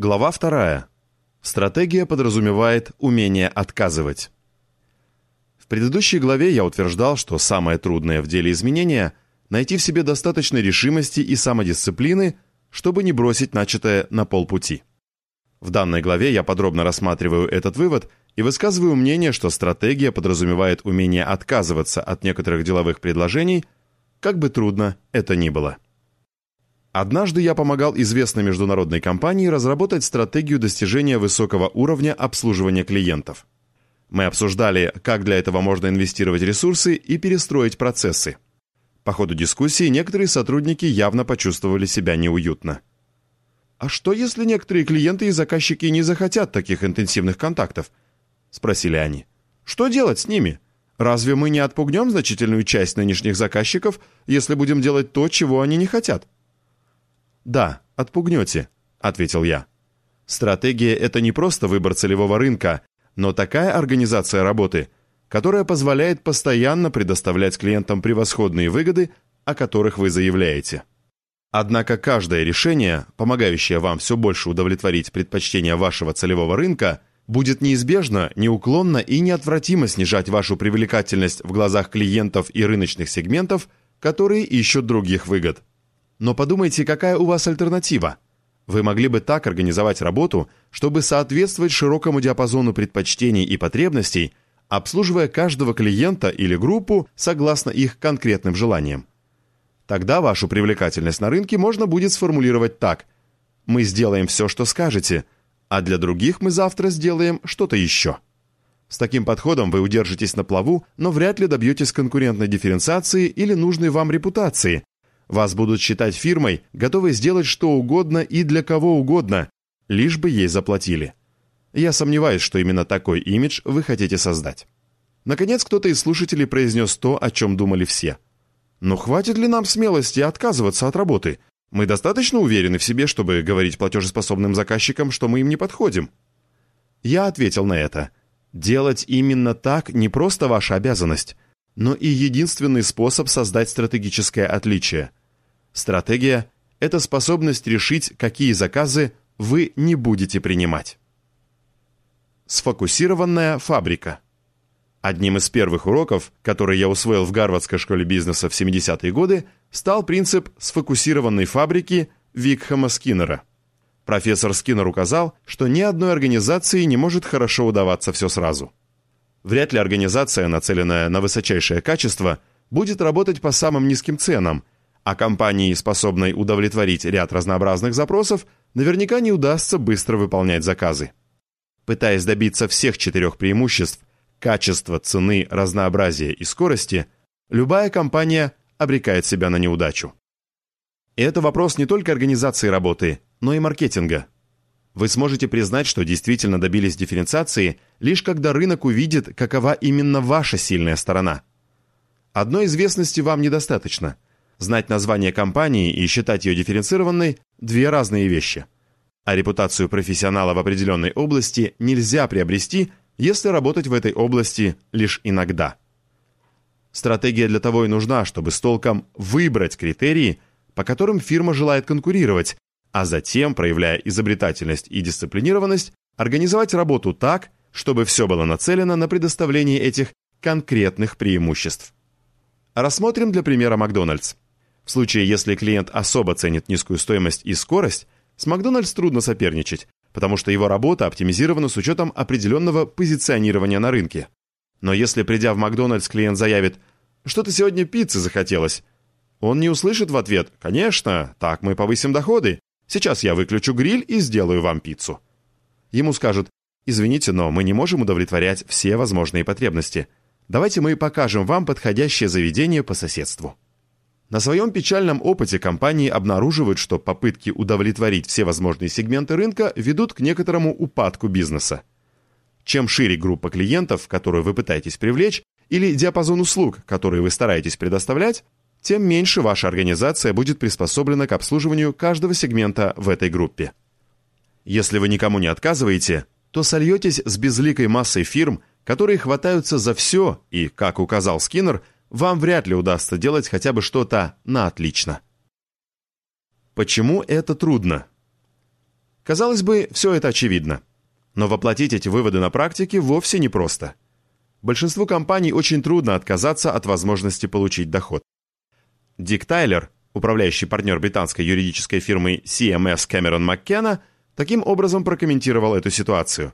Глава вторая. Стратегия подразумевает умение отказывать. В предыдущей главе я утверждал, что самое трудное в деле изменения – найти в себе достаточной решимости и самодисциплины, чтобы не бросить начатое на полпути. В данной главе я подробно рассматриваю этот вывод и высказываю мнение, что стратегия подразумевает умение отказываться от некоторых деловых предложений, как бы трудно это ни было. Однажды я помогал известной международной компании разработать стратегию достижения высокого уровня обслуживания клиентов. Мы обсуждали, как для этого можно инвестировать ресурсы и перестроить процессы. По ходу дискуссии некоторые сотрудники явно почувствовали себя неуютно. «А что, если некоторые клиенты и заказчики не захотят таких интенсивных контактов?» – спросили они. «Что делать с ними? Разве мы не отпугнем значительную часть нынешних заказчиков, если будем делать то, чего они не хотят?» «Да, отпугнете», — ответил я. «Стратегия — это не просто выбор целевого рынка, но такая организация работы, которая позволяет постоянно предоставлять клиентам превосходные выгоды, о которых вы заявляете. Однако каждое решение, помогающее вам все больше удовлетворить предпочтения вашего целевого рынка, будет неизбежно, неуклонно и неотвратимо снижать вашу привлекательность в глазах клиентов и рыночных сегментов, которые ищут других выгод. Но подумайте, какая у вас альтернатива? Вы могли бы так организовать работу, чтобы соответствовать широкому диапазону предпочтений и потребностей, обслуживая каждого клиента или группу согласно их конкретным желаниям. Тогда вашу привлекательность на рынке можно будет сформулировать так. Мы сделаем все, что скажете, а для других мы завтра сделаем что-то еще. С таким подходом вы удержитесь на плаву, но вряд ли добьетесь конкурентной дифференциации или нужной вам репутации, вас будут считать фирмой, готовой сделать что угодно и для кого угодно, лишь бы ей заплатили. Я сомневаюсь, что именно такой имидж вы хотите создать. Наконец, кто-то из слушателей произнес то, о чем думали все. Но хватит ли нам смелости отказываться от работы? Мы достаточно уверены в себе, чтобы говорить платежеспособным заказчикам, что мы им не подходим?» Я ответил на это. «Делать именно так не просто ваша обязанность, но и единственный способ создать стратегическое отличие – Стратегия – это способность решить, какие заказы вы не будете принимать. Сфокусированная фабрика. Одним из первых уроков, который я усвоил в Гарвардской школе бизнеса в 70-е годы, стал принцип сфокусированной фабрики Викхама Скиннера. Профессор Скиннер указал, что ни одной организации не может хорошо удаваться все сразу. Вряд ли организация, нацеленная на высочайшее качество, будет работать по самым низким ценам – а компании, способной удовлетворить ряд разнообразных запросов, наверняка не удастся быстро выполнять заказы. Пытаясь добиться всех четырех преимуществ – качества, цены, разнообразия и скорости – любая компания обрекает себя на неудачу. И это вопрос не только организации работы, но и маркетинга. Вы сможете признать, что действительно добились дифференциации, лишь когда рынок увидит, какова именно ваша сильная сторона. Одной известности вам недостаточно – Знать название компании и считать ее дифференцированной – две разные вещи. А репутацию профессионала в определенной области нельзя приобрести, если работать в этой области лишь иногда. Стратегия для того и нужна, чтобы с толком выбрать критерии, по которым фирма желает конкурировать, а затем, проявляя изобретательность и дисциплинированность, организовать работу так, чтобы все было нацелено на предоставление этих конкретных преимуществ. Рассмотрим для примера Макдональдс. В случае, если клиент особо ценит низкую стоимость и скорость, с Макдональдс трудно соперничать, потому что его работа оптимизирована с учетом определенного позиционирования на рынке. Но если, придя в Макдональдс, клиент заявит «Что-то сегодня пиццы захотелось», он не услышит в ответ «Конечно, так мы повысим доходы. Сейчас я выключу гриль и сделаю вам пиццу». Ему скажут «Извините, но мы не можем удовлетворять все возможные потребности. Давайте мы покажем вам подходящее заведение по соседству». На своем печальном опыте компании обнаруживают, что попытки удовлетворить все возможные сегменты рынка ведут к некоторому упадку бизнеса. Чем шире группа клиентов, которую вы пытаетесь привлечь, или диапазон услуг, которые вы стараетесь предоставлять, тем меньше ваша организация будет приспособлена к обслуживанию каждого сегмента в этой группе. Если вы никому не отказываете, то сольетесь с безликой массой фирм, которые хватаются за все и, как указал Скиннер, вам вряд ли удастся делать хотя бы что-то на отлично. Почему это трудно? Казалось бы, все это очевидно. Но воплотить эти выводы на практике вовсе непросто. Большинству компаний очень трудно отказаться от возможности получить доход. Дик Тайлер, управляющий партнер британской юридической фирмы CMS Кэмерон Маккена, таким образом прокомментировал эту ситуацию.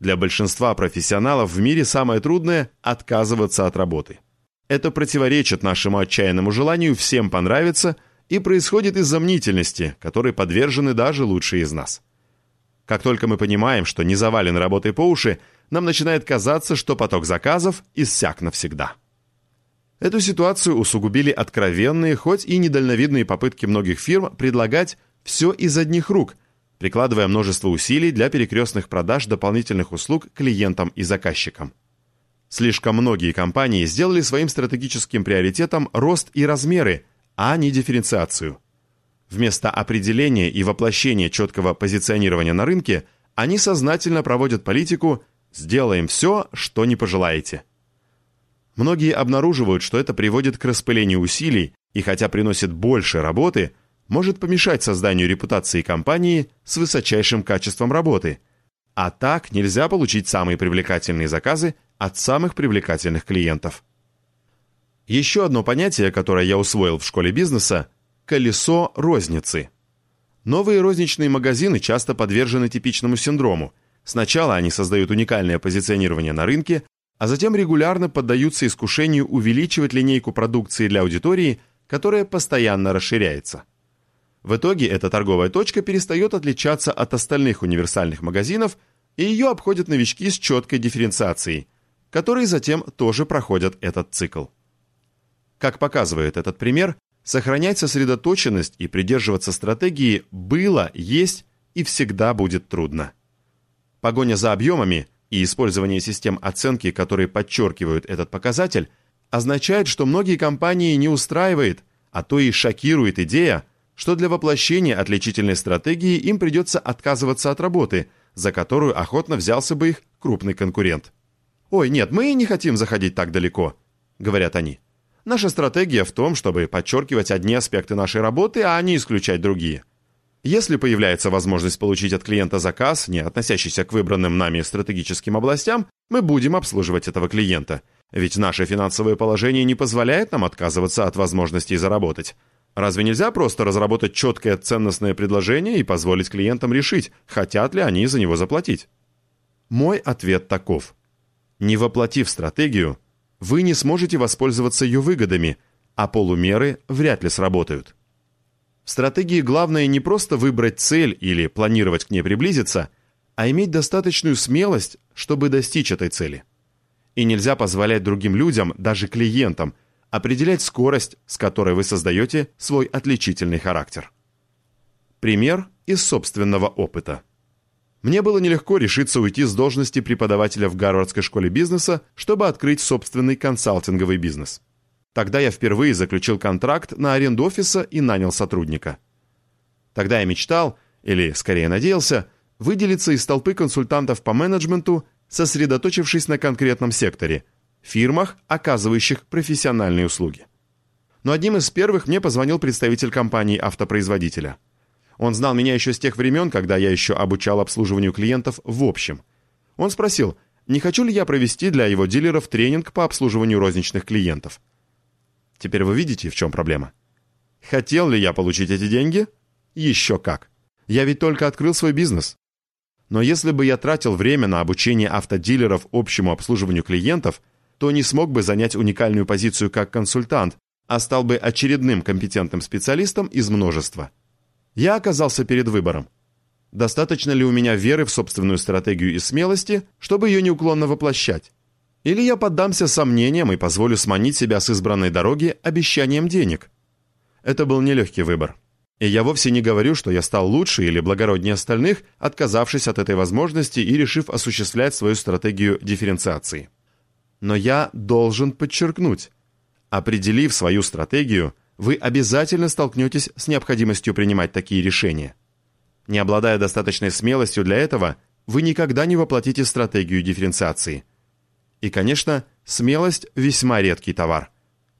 Для большинства профессионалов в мире самое трудное – отказываться от работы. Это противоречит нашему отчаянному желанию всем понравиться и происходит из-за мнительности, которой подвержены даже лучшие из нас. Как только мы понимаем, что не завален работой по уши, нам начинает казаться, что поток заказов иссяк навсегда. Эту ситуацию усугубили откровенные, хоть и недальновидные попытки многих фирм предлагать все из одних рук, прикладывая множество усилий для перекрестных продаж дополнительных услуг клиентам и заказчикам. Слишком многие компании сделали своим стратегическим приоритетом рост и размеры, а не дифференциацию. Вместо определения и воплощения четкого позиционирования на рынке, они сознательно проводят политику «сделаем все, что не пожелаете». Многие обнаруживают, что это приводит к распылению усилий и хотя приносит больше работы, может помешать созданию репутации компании с высочайшим качеством работы. А так нельзя получить самые привлекательные заказы от самых привлекательных клиентов. Еще одно понятие, которое я усвоил в школе бизнеса – колесо розницы. Новые розничные магазины часто подвержены типичному синдрому. Сначала они создают уникальное позиционирование на рынке, а затем регулярно поддаются искушению увеличивать линейку продукции для аудитории, которая постоянно расширяется. В итоге эта торговая точка перестает отличаться от остальных универсальных магазинов, и ее обходят новички с четкой дифференциацией, которые затем тоже проходят этот цикл. Как показывает этот пример, сохранять сосредоточенность и придерживаться стратегии было, есть и всегда будет трудно. Погоня за объемами – и использование систем оценки, которые подчеркивают этот показатель, означает, что многие компании не устраивает, а то и шокирует идея, что для воплощения отличительной стратегии им придется отказываться от работы, за которую охотно взялся бы их крупный конкурент. «Ой, нет, мы не хотим заходить так далеко», — говорят они. «Наша стратегия в том, чтобы подчеркивать одни аспекты нашей работы, а не исключать другие. Если появляется возможность получить от клиента заказ, не относящийся к выбранным нами стратегическим областям, мы будем обслуживать этого клиента. Ведь наше финансовое положение не позволяет нам отказываться от возможности заработать. Разве нельзя просто разработать четкое ценностное предложение и позволить клиентам решить, хотят ли они за него заплатить? Мой ответ таков. Не воплотив стратегию, вы не сможете воспользоваться ее выгодами, а полумеры вряд ли сработают. В стратегии главное не просто выбрать цель или планировать к ней приблизиться, а иметь достаточную смелость, чтобы достичь этой цели. И нельзя позволять другим людям, даже клиентам, определять скорость, с которой вы создаете свой отличительный характер. Пример из собственного опыта. Мне было нелегко решиться уйти с должности преподавателя в Гарвардской школе бизнеса, чтобы открыть собственный консалтинговый бизнес. Тогда я впервые заключил контракт на аренду офиса и нанял сотрудника. Тогда я мечтал, или скорее надеялся, выделиться из толпы консультантов по менеджменту, сосредоточившись на конкретном секторе – фирмах, оказывающих профессиональные услуги. Но одним из первых мне позвонил представитель компании-автопроизводителя. Он знал меня еще с тех времен, когда я еще обучал обслуживанию клиентов в общем. Он спросил, не хочу ли я провести для его дилеров тренинг по обслуживанию розничных клиентов – Теперь вы видите, в чем проблема. Хотел ли я получить эти деньги? Еще как. Я ведь только открыл свой бизнес. Но если бы я тратил время на обучение автодилеров общему обслуживанию клиентов, то не смог бы занять уникальную позицию как консультант, а стал бы очередным компетентным специалистом из множества. Я оказался перед выбором. Достаточно ли у меня веры в собственную стратегию и смелости, чтобы ее неуклонно воплощать? Или я поддамся сомнениям и позволю сманить себя с избранной дороги обещанием денег? Это был нелегкий выбор. И я вовсе не говорю, что я стал лучше или благороднее остальных, отказавшись от этой возможности и решив осуществлять свою стратегию дифференциации. Но я должен подчеркнуть, определив свою стратегию, вы обязательно столкнетесь с необходимостью принимать такие решения. Не обладая достаточной смелостью для этого, вы никогда не воплотите стратегию дифференциации – и, конечно, смелость – весьма редкий товар,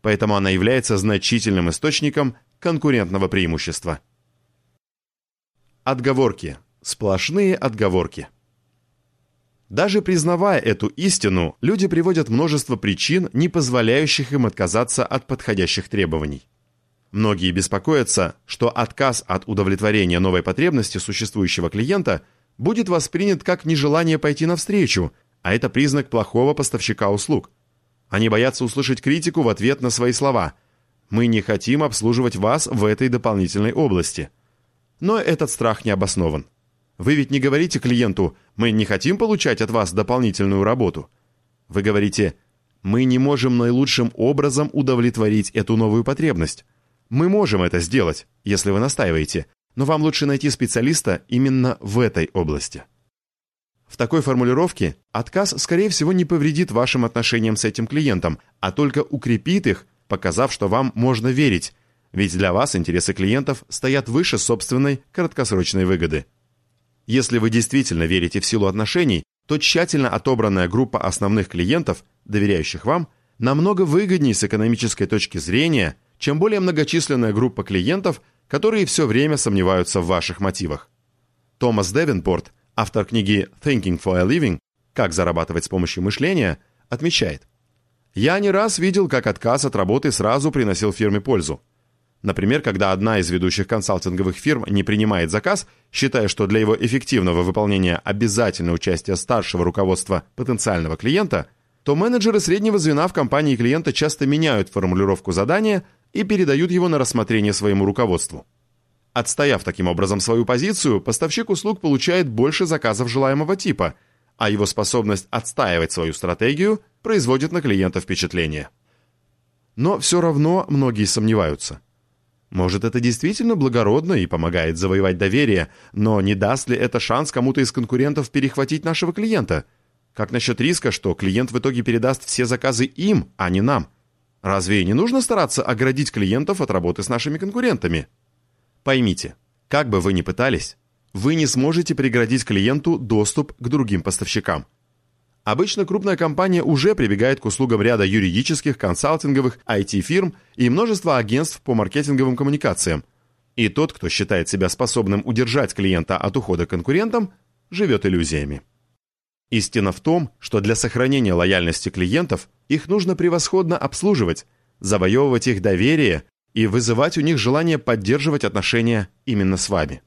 поэтому она является значительным источником конкурентного преимущества. Отговорки. сплошные отговорки. Даже признавая эту истину, люди приводят множество причин, не позволяющих им отказаться от подходящих требований. Многие беспокоятся, что отказ от удовлетворения новой потребности существующего клиента будет воспринят как нежелание пойти навстречу, а это признак плохого поставщика услуг. Они боятся услышать критику в ответ на свои слова. «Мы не хотим обслуживать вас в этой дополнительной области». Но этот страх не обоснован. Вы ведь не говорите клиенту «мы не хотим получать от вас дополнительную работу». Вы говорите «мы не можем наилучшим образом удовлетворить эту новую потребность». Мы можем это сделать, если вы настаиваете, но вам лучше найти специалиста именно в этой области. В такой формулировке отказ, скорее всего, не повредит вашим отношениям с этим клиентом, а только укрепит их, показав, что вам можно верить, ведь для вас интересы клиентов стоят выше собственной краткосрочной выгоды. Если вы действительно верите в силу отношений, то тщательно отобранная группа основных клиентов, доверяющих вам, намного выгоднее с экономической точки зрения – чем более многочисленная группа клиентов, которые все время сомневаются в ваших мотивах. Томас Девинпорт, автор книги «Thinking for a Living. Как зарабатывать с помощью мышления», отмечает, «Я не раз видел, как отказ от работы сразу приносил фирме пользу. Например, когда одна из ведущих консалтинговых фирм не принимает заказ, считая, что для его эффективного выполнения обязательно участие старшего руководства потенциального клиента, то менеджеры среднего звена в компании клиента часто меняют формулировку задания – и передают его на рассмотрение своему руководству. Отстояв таким образом свою позицию, поставщик услуг получает больше заказов желаемого типа, а его способность отстаивать свою стратегию производит на клиента впечатление. Но все равно многие сомневаются. Может, это действительно благородно и помогает завоевать доверие, но не даст ли это шанс кому-то из конкурентов перехватить нашего клиента? Как насчет риска, что клиент в итоге передаст все заказы им, а не нам – Разве не нужно стараться оградить клиентов от работы с нашими конкурентами? Поймите, как бы вы ни пытались, вы не сможете преградить клиенту доступ к другим поставщикам. Обычно крупная компания уже прибегает к услугам ряда юридических, консалтинговых, IT-фирм и множества агентств по маркетинговым коммуникациям. И тот, кто считает себя способным удержать клиента от ухода конкурентам, живет иллюзиями. Истина в том, что для сохранения лояльности клиентов их нужно превосходно обслуживать, завоевывать их доверие и вызывать у них желание поддерживать отношения именно с вами.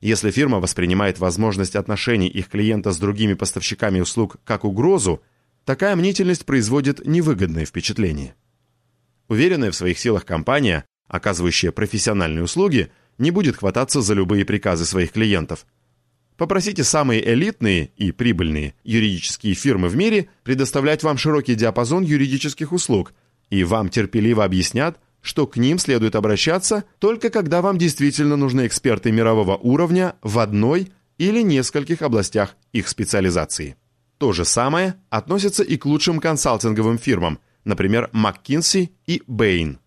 Если фирма воспринимает возможность отношений их клиента с другими поставщиками услуг как угрозу, такая мнительность производит невыгодное впечатление. Уверенная в своих силах компания, оказывающая профессиональные услуги, не будет хвататься за любые приказы своих клиентов – Попросите самые элитные и прибыльные юридические фирмы в мире предоставлять вам широкий диапазон юридических услуг, и вам терпеливо объяснят, что к ним следует обращаться только когда вам действительно нужны эксперты мирового уровня в одной или нескольких областях их специализации. То же самое относится и к лучшим консалтинговым фирмам, например, McKinsey и Bain.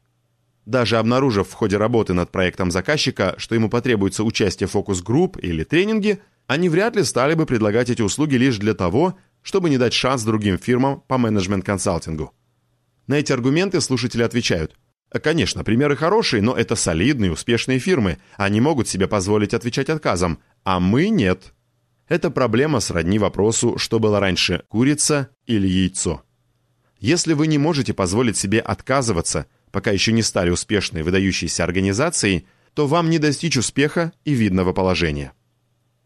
Даже обнаружив в ходе работы над проектом заказчика, что ему потребуется участие фокус-групп или тренинге – они вряд ли стали бы предлагать эти услуги лишь для того, чтобы не дать шанс другим фирмам по менеджмент-консалтингу. На эти аргументы слушатели отвечают. Конечно, примеры хорошие, но это солидные, успешные фирмы. Они могут себе позволить отвечать отказом, а мы нет. Это проблема сродни вопросу, что было раньше, курица или яйцо. Если вы не можете позволить себе отказываться, пока еще не стали успешной выдающейся организацией, то вам не достичь успеха и видного положения.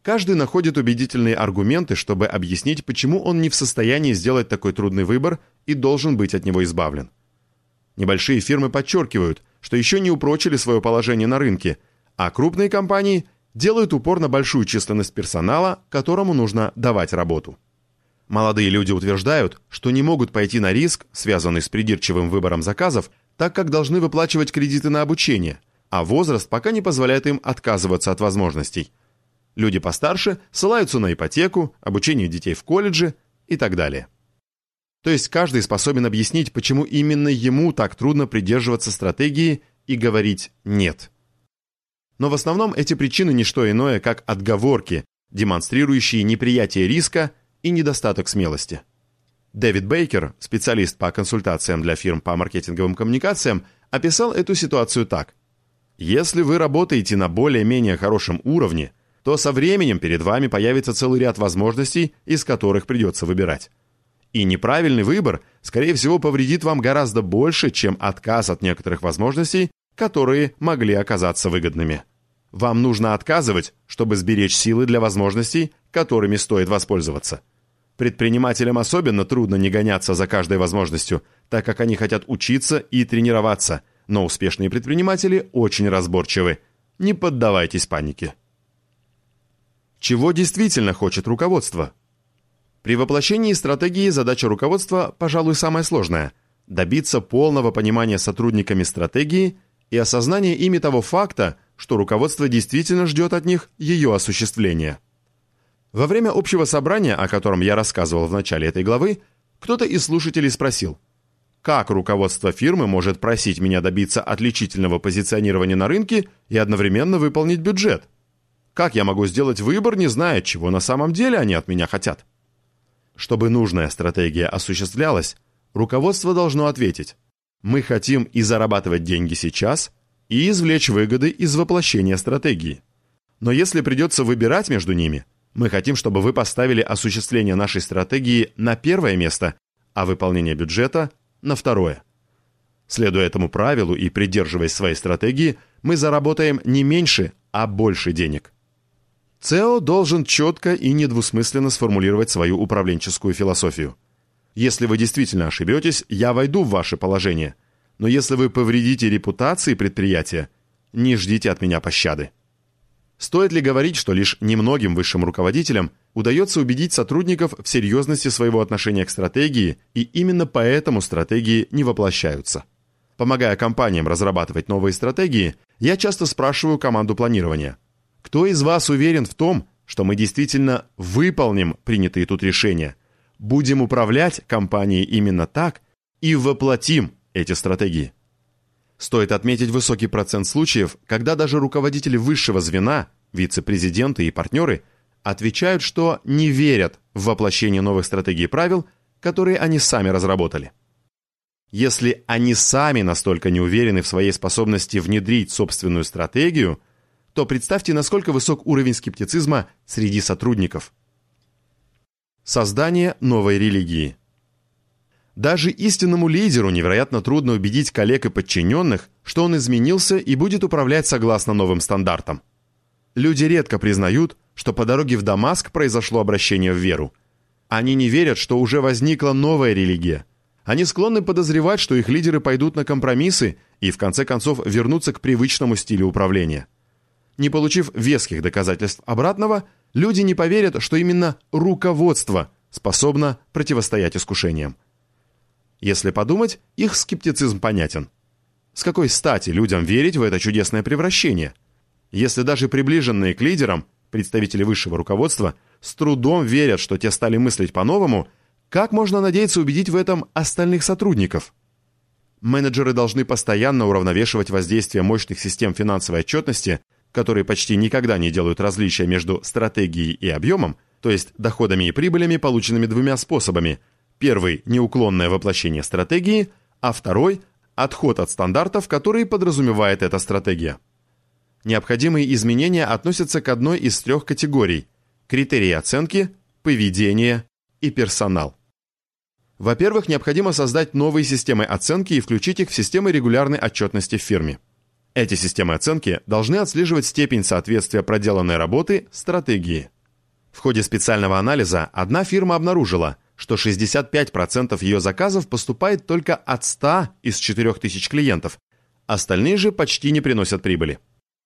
Каждый находит убедительные аргументы, чтобы объяснить, почему он не в состоянии сделать такой трудный выбор и должен быть от него избавлен. Небольшие фирмы подчеркивают, что еще не упрочили свое положение на рынке, а крупные компании делают упор на большую численность персонала, которому нужно давать работу. Молодые люди утверждают, что не могут пойти на риск, связанный с придирчивым выбором заказов, так как должны выплачивать кредиты на обучение, а возраст пока не позволяет им отказываться от возможностей – Люди постарше ссылаются на ипотеку, обучение детей в колледже и так далее. То есть каждый способен объяснить, почему именно ему так трудно придерживаться стратегии и говорить «нет». Но в основном эти причины не что иное, как отговорки, демонстрирующие неприятие риска и недостаток смелости. Дэвид Бейкер, специалист по консультациям для фирм по маркетинговым коммуникациям, описал эту ситуацию так. Если вы работаете на более-менее хорошем уровне, то со временем перед вами появится целый ряд возможностей, из которых придется выбирать. И неправильный выбор, скорее всего, повредит вам гораздо больше, чем отказ от некоторых возможностей, которые могли оказаться выгодными. Вам нужно отказывать, чтобы сберечь силы для возможностей, которыми стоит воспользоваться. Предпринимателям особенно трудно не гоняться за каждой возможностью, так как они хотят учиться и тренироваться, но успешные предприниматели очень разборчивы. Не поддавайтесь панике. Чего действительно хочет руководство? При воплощении стратегии задача руководства, пожалуй, самая сложная – добиться полного понимания сотрудниками стратегии и осознания ими того факта, что руководство действительно ждет от них ее осуществления. Во время общего собрания, о котором я рассказывал в начале этой главы, кто-то из слушателей спросил, как руководство фирмы может просить меня добиться отличительного позиционирования на рынке и одновременно выполнить бюджет? Как я могу сделать выбор, не зная, чего на самом деле они от меня хотят? Чтобы нужная стратегия осуществлялась, руководство должно ответить «Мы хотим и зарабатывать деньги сейчас, и извлечь выгоды из воплощения стратегии. Но если придется выбирать между ними, мы хотим, чтобы вы поставили осуществление нашей стратегии на первое место, а выполнение бюджета – на второе. Следуя этому правилу и придерживаясь своей стратегии, мы заработаем не меньше, а больше денег. ЦЕО должен четко и недвусмысленно сформулировать свою управленческую философию. Если вы действительно ошибетесь, я войду в ваше положение. Но если вы повредите репутации предприятия, не ждите от меня пощады. Стоит ли говорить, что лишь немногим высшим руководителям удается убедить сотрудников в серьезности своего отношения к стратегии, и именно поэтому стратегии не воплощаются? Помогая компаниям разрабатывать новые стратегии, я часто спрашиваю команду планирования – кто из вас уверен в том, что мы действительно выполним принятые тут решения, будем управлять компанией именно так и воплотим эти стратегии? Стоит отметить высокий процент случаев, когда даже руководители высшего звена, вице-президенты и партнеры отвечают, что не верят в воплощение новых стратегий и правил, которые они сами разработали. Если они сами настолько не уверены в своей способности внедрить собственную стратегию – то представьте, насколько высок уровень скептицизма среди сотрудников. Создание новой религии. Даже истинному лидеру невероятно трудно убедить коллег и подчиненных, что он изменился и будет управлять согласно новым стандартам. Люди редко признают, что по дороге в Дамаск произошло обращение в веру. Они не верят, что уже возникла новая религия. Они склонны подозревать, что их лидеры пойдут на компромиссы и в конце концов вернутся к привычному стилю управления. Не получив веских доказательств обратного, люди не поверят, что именно руководство способно противостоять искушениям. Если подумать, их скептицизм понятен. С какой стати людям верить в это чудесное превращение? Если даже приближенные к лидерам, представители высшего руководства, с трудом верят, что те стали мыслить по-новому, как можно надеяться убедить в этом остальных сотрудников? Менеджеры должны постоянно уравновешивать воздействие мощных систем финансовой отчетности которые почти никогда не делают различия между стратегией и объемом, то есть доходами и прибылями, полученными двумя способами. Первый – неуклонное воплощение стратегии, а второй – отход от стандартов, которые подразумевает эта стратегия. Необходимые изменения относятся к одной из трех категорий – критерии оценки, поведение и персонал. Во-первых, необходимо создать новые системы оценки и включить их в системы регулярной отчетности в фирме. Эти системы оценки должны отслеживать степень соответствия проделанной работы стратегии. В ходе специального анализа одна фирма обнаружила, что 65% ее заказов поступает только от 100 из 4000 клиентов, остальные же почти не приносят прибыли.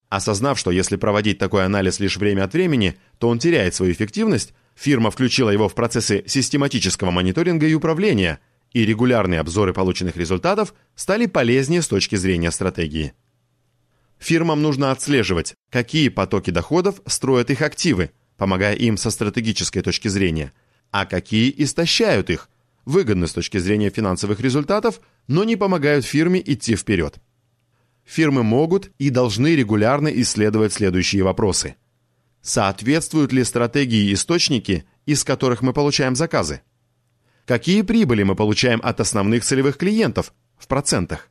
Осознав, что если проводить такой анализ лишь время от времени, то он теряет свою эффективность, фирма включила его в процессы систематического мониторинга и управления, и регулярные обзоры полученных результатов стали полезнее с точки зрения стратегии. Фирмам нужно отслеживать, какие потоки доходов строят их активы, помогая им со стратегической точки зрения, а какие истощают их, выгодны с точки зрения финансовых результатов, но не помогают фирме идти вперед. Фирмы могут и должны регулярно исследовать следующие вопросы. Соответствуют ли стратегии источники, из которых мы получаем заказы? Какие прибыли мы получаем от основных целевых клиентов в процентах?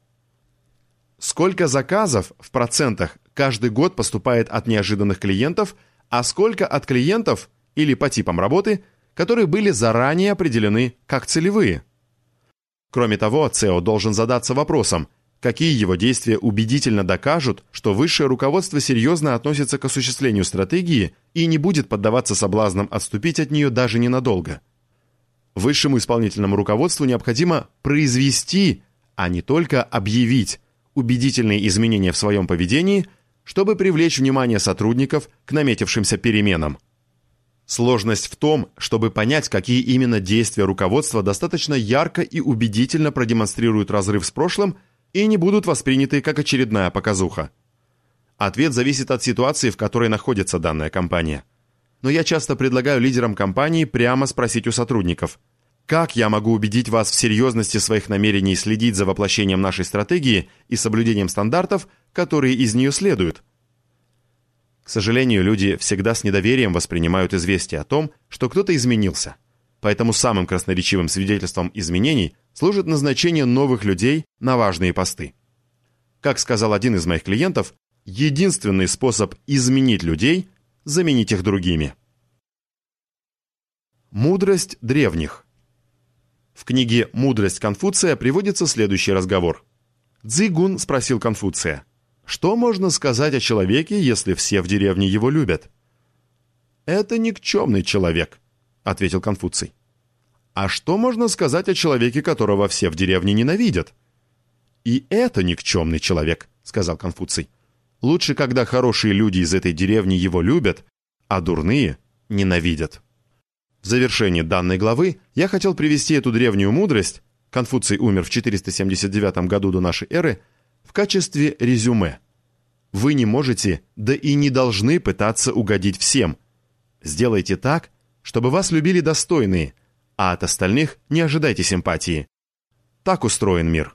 Сколько заказов в процентах каждый год поступает от неожиданных клиентов, а сколько от клиентов или по типам работы, которые были заранее определены как целевые. Кроме того, ЦЕО должен задаться вопросом, какие его действия убедительно докажут, что высшее руководство серьезно относится к осуществлению стратегии и не будет поддаваться соблазнам отступить от нее даже ненадолго. Высшему исполнительному руководству необходимо произвести, а не только объявить, убедительные изменения в своем поведении, чтобы привлечь внимание сотрудников к наметившимся переменам. Сложность в том, чтобы понять, какие именно действия руководства достаточно ярко и убедительно продемонстрируют разрыв с прошлым и не будут восприняты как очередная показуха. Ответ зависит от ситуации, в которой находится данная компания. Но я часто предлагаю лидерам компании прямо спросить у сотрудников, как я могу убедить вас в серьезности своих намерений следить за воплощением нашей стратегии и соблюдением стандартов, которые из нее следуют – к сожалению, люди всегда с недоверием воспринимают известие о том, что кто-то изменился. Поэтому самым красноречивым свидетельством изменений служит назначение новых людей на важные посты. Как сказал один из моих клиентов, единственный способ изменить людей – заменить их другими. Мудрость древних В книге «Мудрость Конфуция» приводится следующий разговор. Цзигун спросил Конфуция – что можно сказать о человеке, если все в деревне его любят? «Это никчемный человек», — ответил Конфуций. «А что можно сказать о человеке, которого все в деревне ненавидят?» «И это никчемный человек», — сказал Конфуций. «Лучше, когда хорошие люди из этой деревни его любят, а дурные ненавидят». В завершении данной главы я хотел привести эту древнюю мудрость, Конфуций умер в 479 году до нашей эры, в качестве резюме. Вы не можете, да и не должны пытаться угодить всем. Сделайте так, чтобы вас любили достойные, а от остальных не ожидайте симпатии. Так устроен мир.